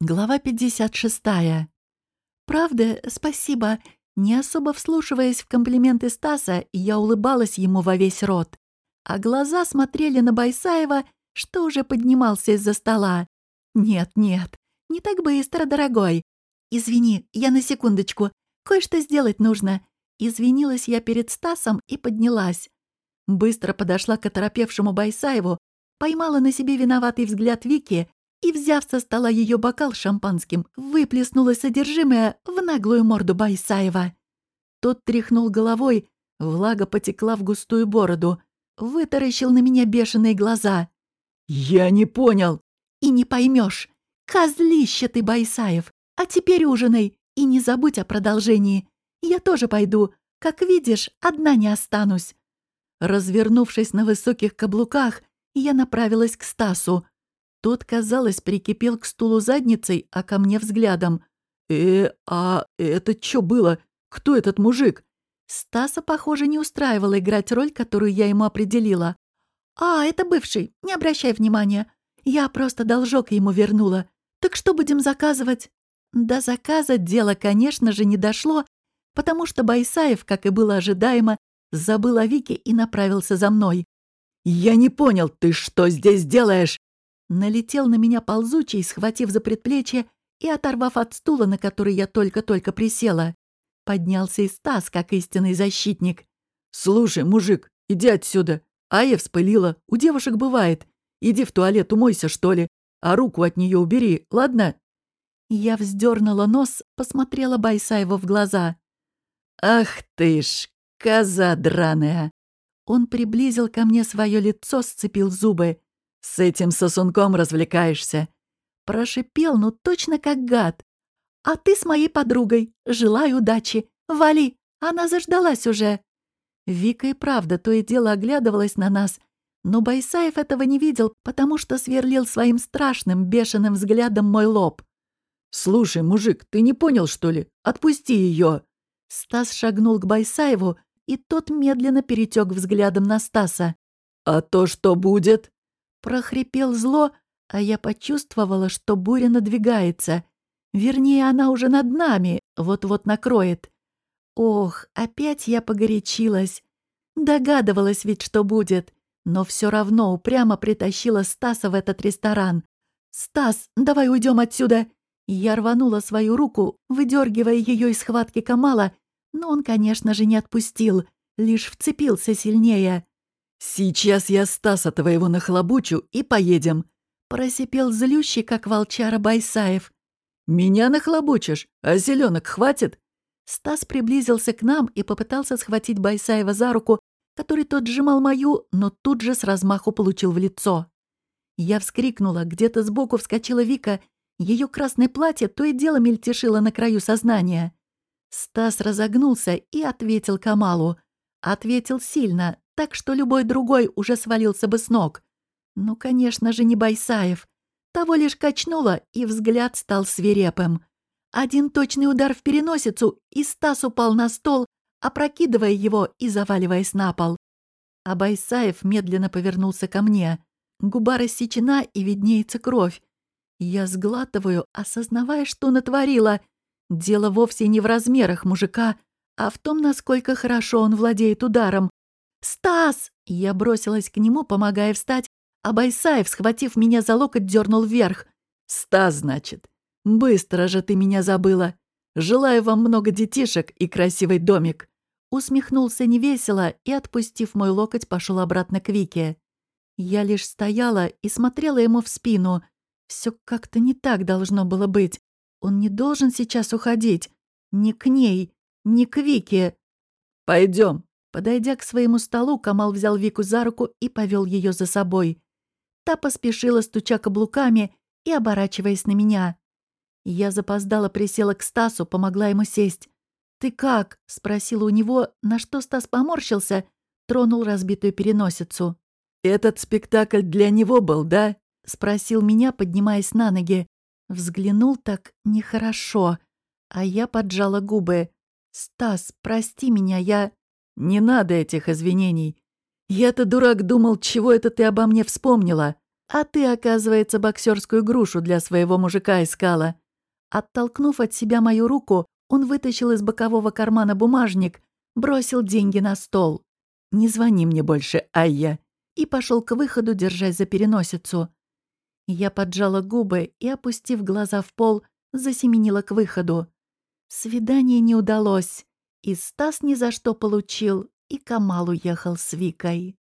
Глава 56. «Правда, спасибо». Не особо вслушиваясь в комплименты Стаса, я улыбалась ему во весь рот. А глаза смотрели на Байсаева, что уже поднимался из-за стола. «Нет, нет, не так быстро, дорогой. Извини, я на секундочку. Кое-что сделать нужно». Извинилась я перед Стасом и поднялась. Быстро подошла к оторопевшему Байсаеву, поймала на себе виноватый взгляд Вики и, взяв со стола ее бокал шампанским, выплеснула содержимое в наглую морду Байсаева. Тот тряхнул головой, влага потекла в густую бороду, вытаращил на меня бешеные глаза. «Я не понял!» «И не поймешь. Козлище ты, Байсаев! А теперь ужинай и не забудь о продолжении. Я тоже пойду. Как видишь, одна не останусь». Развернувшись на высоких каблуках, я направилась к Стасу. Тот, казалось, прикипел к стулу задницей, а ко мне взглядом. «Э, а это что было? Кто этот мужик?» Стаса, похоже, не устраивала играть роль, которую я ему определила. «А, это бывший, не обращай внимания. Я просто должок ему вернула. Так что будем заказывать?» До заказа дело, конечно же, не дошло, потому что Байсаев, как и было ожидаемо, забыл о Вике и направился за мной. «Я не понял, ты что здесь делаешь?» Налетел на меня ползучий, схватив за предплечье и оторвав от стула, на который я только-только присела. Поднялся и Стас, как истинный защитник. «Слушай, мужик, иди отсюда. Ая вспылила. У девушек бывает. Иди в туалет, умойся, что ли. А руку от нее убери, ладно?» Я вздернула нос, посмотрела Байсаеву в глаза. «Ах ты ж, коза драная!» Он приблизил ко мне свое лицо, сцепил зубы. С этим сосунком развлекаешься. Прошипел, ну точно как гад. А ты с моей подругой. Желаю удачи. Вали, она заждалась уже. Вика и правда то и дело оглядывалась на нас, но Байсаев этого не видел, потому что сверлил своим страшным, бешеным взглядом мой лоб. «Слушай, мужик, ты не понял, что ли? Отпусти ее!» Стас шагнул к Байсаеву, и тот медленно перетек взглядом на Стаса. «А то что будет?» Прохрипел зло, а я почувствовала, что буря надвигается. Вернее, она уже над нами, вот-вот накроет. Ох, опять я погорячилась. Догадывалась ведь, что будет, но все равно упрямо притащила Стаса в этот ресторан. «Стас, давай уйдем отсюда!» Я рванула свою руку, выдергивая ее из схватки Камала, но он, конечно же, не отпустил, лишь вцепился сильнее. «Сейчас я Стаса твоего нахлобучу и поедем», — просипел злющий, как волчара Байсаев. «Меня нахлобучишь, а зеленок хватит?» Стас приблизился к нам и попытался схватить Байсаева за руку, который тот сжимал мою, но тут же с размаху получил в лицо. Я вскрикнула, где-то сбоку вскочила Вика, ее красное платье то и дело мельтешило на краю сознания. Стас разогнулся и ответил Камалу. Ответил сильно, так что любой другой уже свалился бы с ног. Ну, конечно же, не Байсаев. Того лишь качнуло, и взгляд стал свирепым. Один точный удар в переносицу, и Стас упал на стол, опрокидывая его и заваливаясь на пол. А Байсаев медленно повернулся ко мне. Губа рассечена, и виднеется кровь. Я сглатываю, осознавая, что натворила. Дело вовсе не в размерах мужика, а в том, насколько хорошо он владеет ударом. «Стас!» Я бросилась к нему, помогая встать, а Байсаев, схватив меня за локоть, дернул вверх. «Стас, значит. Быстро же ты меня забыла. Желаю вам много детишек и красивый домик». Усмехнулся невесело и, отпустив мой локоть, пошел обратно к Вике. Я лишь стояла и смотрела ему в спину. Все как-то не так должно было быть. Он не должен сейчас уходить. Ни к ней, ни к Вике. Пойдем, Подойдя к своему столу, Камал взял Вику за руку и повел ее за собой. Та поспешила, стуча каблуками и оборачиваясь на меня. Я запоздала, присела к Стасу, помогла ему сесть. «Ты как?» — спросила у него, на что Стас поморщился, тронул разбитую переносицу. «Этот спектакль для него был, да?» — спросил меня, поднимаясь на ноги. Взглянул так нехорошо, а я поджала губы. «Стас, прости меня, я...» «Не надо этих извинений. Я-то, дурак, думал, чего это ты обо мне вспомнила?» А ты, оказывается, боксерскую грушу для своего мужика искала. Оттолкнув от себя мою руку, он вытащил из бокового кармана бумажник, бросил деньги на стол. «Не звони мне больше, Айя!» и пошел к выходу, держась за переносицу. Я поджала губы и, опустив глаза в пол, засеменила к выходу. Свидание не удалось, и Стас ни за что получил, и Камал уехал с Викой.